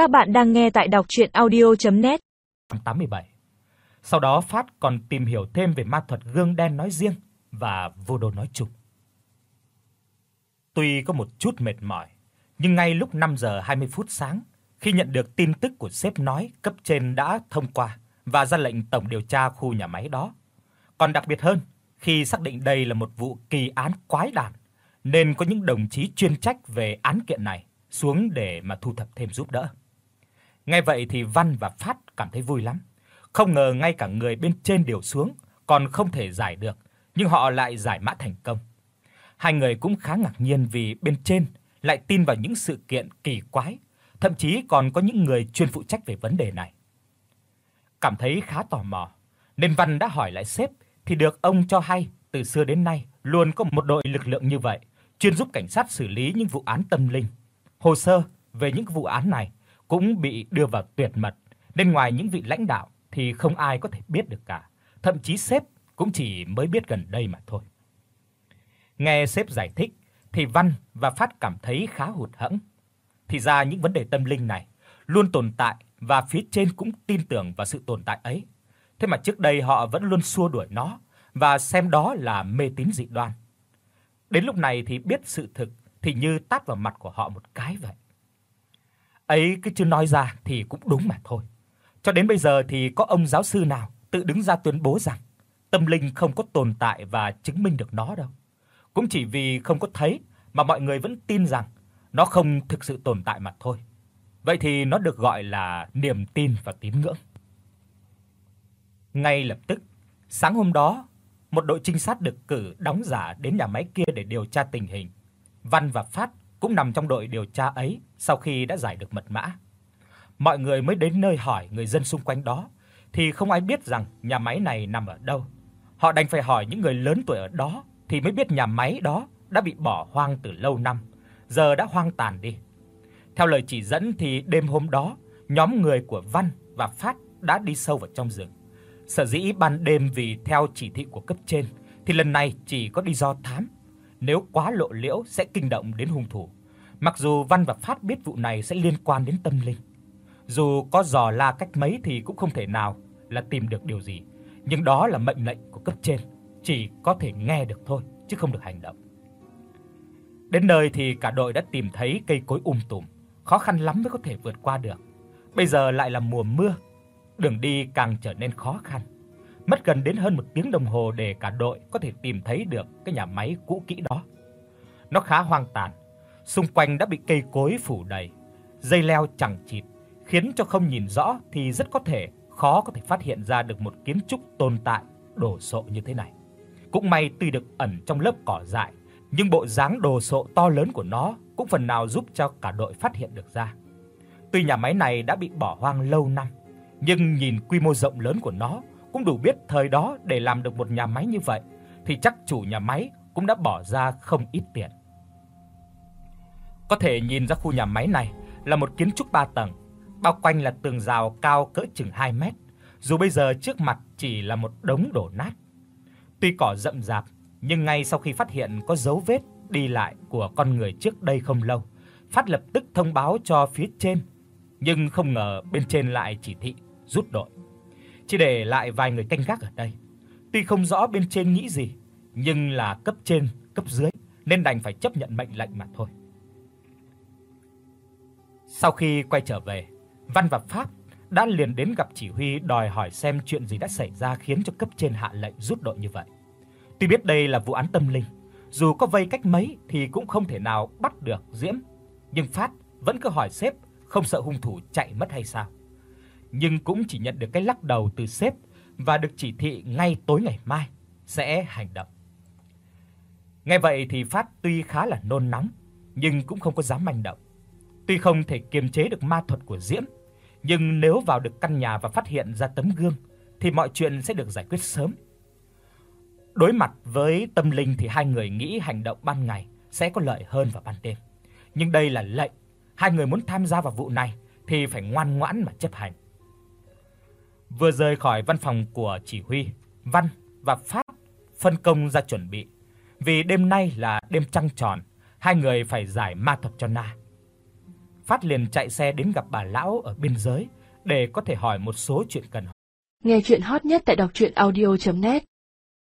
Các bạn đang nghe tại đọc audio net 87. Sau đó Phát còn tìm hiểu thêm về ma thuật gương đen nói riêng và vô đồ nói chung. Tuy có một chút mệt mỏi, nhưng ngay lúc 5 giờ 20 phút sáng, khi nhận được tin tức của sếp nói cấp trên đã thông qua và ra lệnh tổng điều tra khu nhà máy đó. Còn đặc biệt hơn, khi xác định đây là một vụ kỳ án quái đản, nên có những đồng chí chuyên trách về án kiện này xuống để mà thu thập thêm giúp đỡ. Nghe vậy thì Văn và Phát cảm thấy vui lắm. Không ngờ ngay cả người bên trên đều xuống, còn không thể giải được, nhưng họ lại giải mã thành công. Hai người cũng khá ngạc nhiên vì bên trên lại tin vào những sự kiện kỳ quái, thậm chí còn có những người chuyên phụ trách về vấn đề này. Cảm thấy khá tò mò, nên Văn đã hỏi lại sếp thì được ông cho hay từ xưa đến nay luôn có một đội lực lượng như vậy, chuyên giúp cảnh sát xử lý những vụ án tâm linh. Hồ sơ về những vụ án này cũng bị đưa vào tuyệt mật, nên ngoài những vị lãnh đạo thì không ai có thể biết được cả, thậm chí sếp cũng chỉ mới biết gần đây mà thôi. Nghe sếp giải thích thì Văn và Phát cảm thấy khá hụt hẫng. Thì ra những vấn đề tâm linh này luôn tồn tại và phía trên cũng tin tưởng vào sự tồn tại ấy. Thế mà trước đây họ vẫn luôn xua đuổi nó và xem đó là mê tín dị đoan. Đến lúc này thì biết sự thực thì như tát vào mặt của họ một cái vậy. Ấy cứ chưa nói ra thì cũng đúng mà thôi. Cho đến bây giờ thì có ông giáo sư nào tự đứng ra tuyên bố rằng tâm linh không có tồn tại và chứng minh được nó đâu. Cũng chỉ vì không có thấy mà mọi người vẫn tin rằng nó không thực sự tồn tại mà thôi. Vậy thì nó được gọi là niềm tin và tín ngưỡng. Ngay lập tức, sáng hôm đó, một đội trinh sát được cử đóng giả đến nhà máy kia để điều tra tình hình. Văn và Phát cũng nằm trong đội điều tra ấy sau khi đã giải được mật mã. Mọi người mới đến nơi hỏi người dân xung quanh đó thì không ai biết rằng nhà máy này nằm ở đâu. Họ đành phải hỏi những người lớn tuổi ở đó thì mới biết nhà máy đó đã bị bỏ hoang từ lâu năm, giờ đã hoang tàn đi. Theo lời chỉ dẫn thì đêm hôm đó, nhóm người của Văn và Phát đã đi sâu vào trong rừng. Sở dĩ ban đêm vì theo chỉ thị của cấp trên thì lần này chỉ có đi do thám nếu quá lộ liễu sẽ kinh động đến hung thủ. Mặc dù Văn và Phát biết vụ này sẽ liên quan đến tâm linh, dù có dò la cách mấy thì cũng không thể nào là tìm được điều gì, nhưng đó là mệnh lệnh của cấp trên, chỉ có thể nghe được thôi chứ không được hành động. Đến nơi thì cả đội đã tìm thấy cây cối um tùm, khó khăn lắm mới có thể vượt qua được. Bây giờ lại là mùa mưa, đường đi càng trở nên khó khăn. Mất gần đến hơn một tiếng đồng hồ để cả đội có thể tìm thấy được cái nhà máy cũ kỹ đó. Nó khá hoang tàn, xung quanh đã bị cây cối phủ đầy, dây leo chằng chịt, khiến cho không nhìn rõ thì rất có thể khó có thể phát hiện ra được một kiến trúc tồn tại đồ sộ như thế này. Cũng may tuy được ẩn trong lớp cỏ dại, nhưng bộ dáng đồ sộ to lớn của nó cũng phần nào giúp cho cả đội phát hiện được ra. Tuy nhà máy này đã bị bỏ hoang lâu năm, nhưng nhìn quy mô rộng lớn của nó cũng đủ biết thời đó để làm được một nhà máy như vậy thì chắc chủ nhà máy cũng đã bỏ ra không ít tiền. Có thể nhìn ra khu nhà máy này là một kiến trúc 3 tầng, bao quanh là tường rào cao cỡ chừng 2 mét, dù bây giờ trước mặt chỉ là một đống đổ nát. Tuy cỏ rậm rạp, nhưng ngay sau khi phát hiện có dấu vết đi lại của con người trước đây không lâu, Phát lập tức thông báo cho phía trên, nhưng không ngờ bên trên lại chỉ thị rút đội. Chỉ để lại vài người canh gác ở đây. Tuy không rõ bên trên nghĩ gì, nhưng là cấp trên, cấp dưới nên đành phải chấp nhận mệnh lệnh mà thôi. Sau khi quay trở về, Văn và Pháp đã liền đến gặp chỉ huy đòi hỏi xem chuyện gì đã xảy ra khiến cho cấp trên hạ lệnh rút đội như vậy. Tuy biết đây là vụ án tâm linh, dù có vây cách mấy thì cũng không thể nào bắt được Diễm, nhưng Phát vẫn cứ hỏi sếp không sợ hung thủ chạy mất hay sao. Nhưng cũng chỉ nhận được cái lắc đầu từ sếp và được chỉ thị ngay tối ngày mai sẽ hành động. Nghe vậy thì Phát tuy khá là nôn nóng, nhưng cũng không có dám manh động. Tuy không thể kiềm chế được ma thuật của Diễm, nhưng nếu vào được căn nhà và phát hiện ra tấm gương thì mọi chuyện sẽ được giải quyết sớm. Đối mặt với tâm linh thì hai người nghĩ hành động ban ngày sẽ có lợi hơn vào ban đêm. Nhưng đây là lệnh, hai người muốn tham gia vào vụ này thì phải ngoan ngoãn mà chấp hành. Vừa rời khỏi văn phòng của chỉ huy, Văn và Phát phân công ra chuẩn bị. Vì đêm nay là đêm trăng tròn, hai người phải giải ma thuật cho Na. Phát liền chạy xe đến gặp bà lão ở biên giới để có thể hỏi một số chuyện cần. Nghe truyện hot nhất tại doctruyenaudio.net